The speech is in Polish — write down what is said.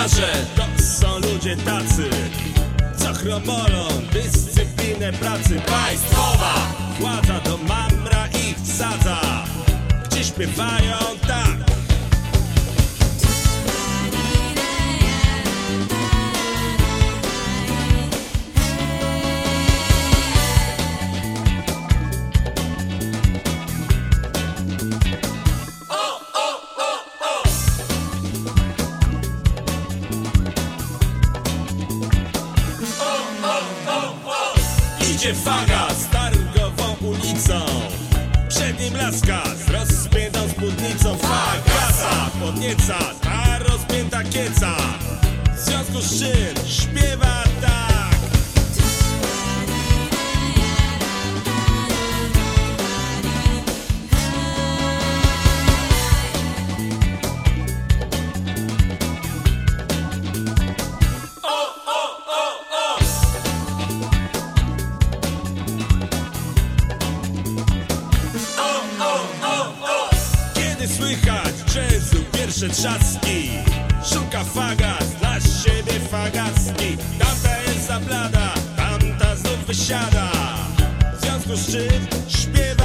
To są ludzie tacy Co chromolą dyscyplinę pracy Państwowa. Władza do mamra ich wsadza. Gdzie śpiewają tak Idzie faga z targową ulicą. Przed nim laska z rozpiętą spódnicą. Fagasa podnieca ta rozpięta kieca. W związku z czym słychać jazzu pierwsze trzaski. Szuka fagas dla siebie fagacki. Tamta jest za blada, tamta znów wysiada. W związku z czym śpiewa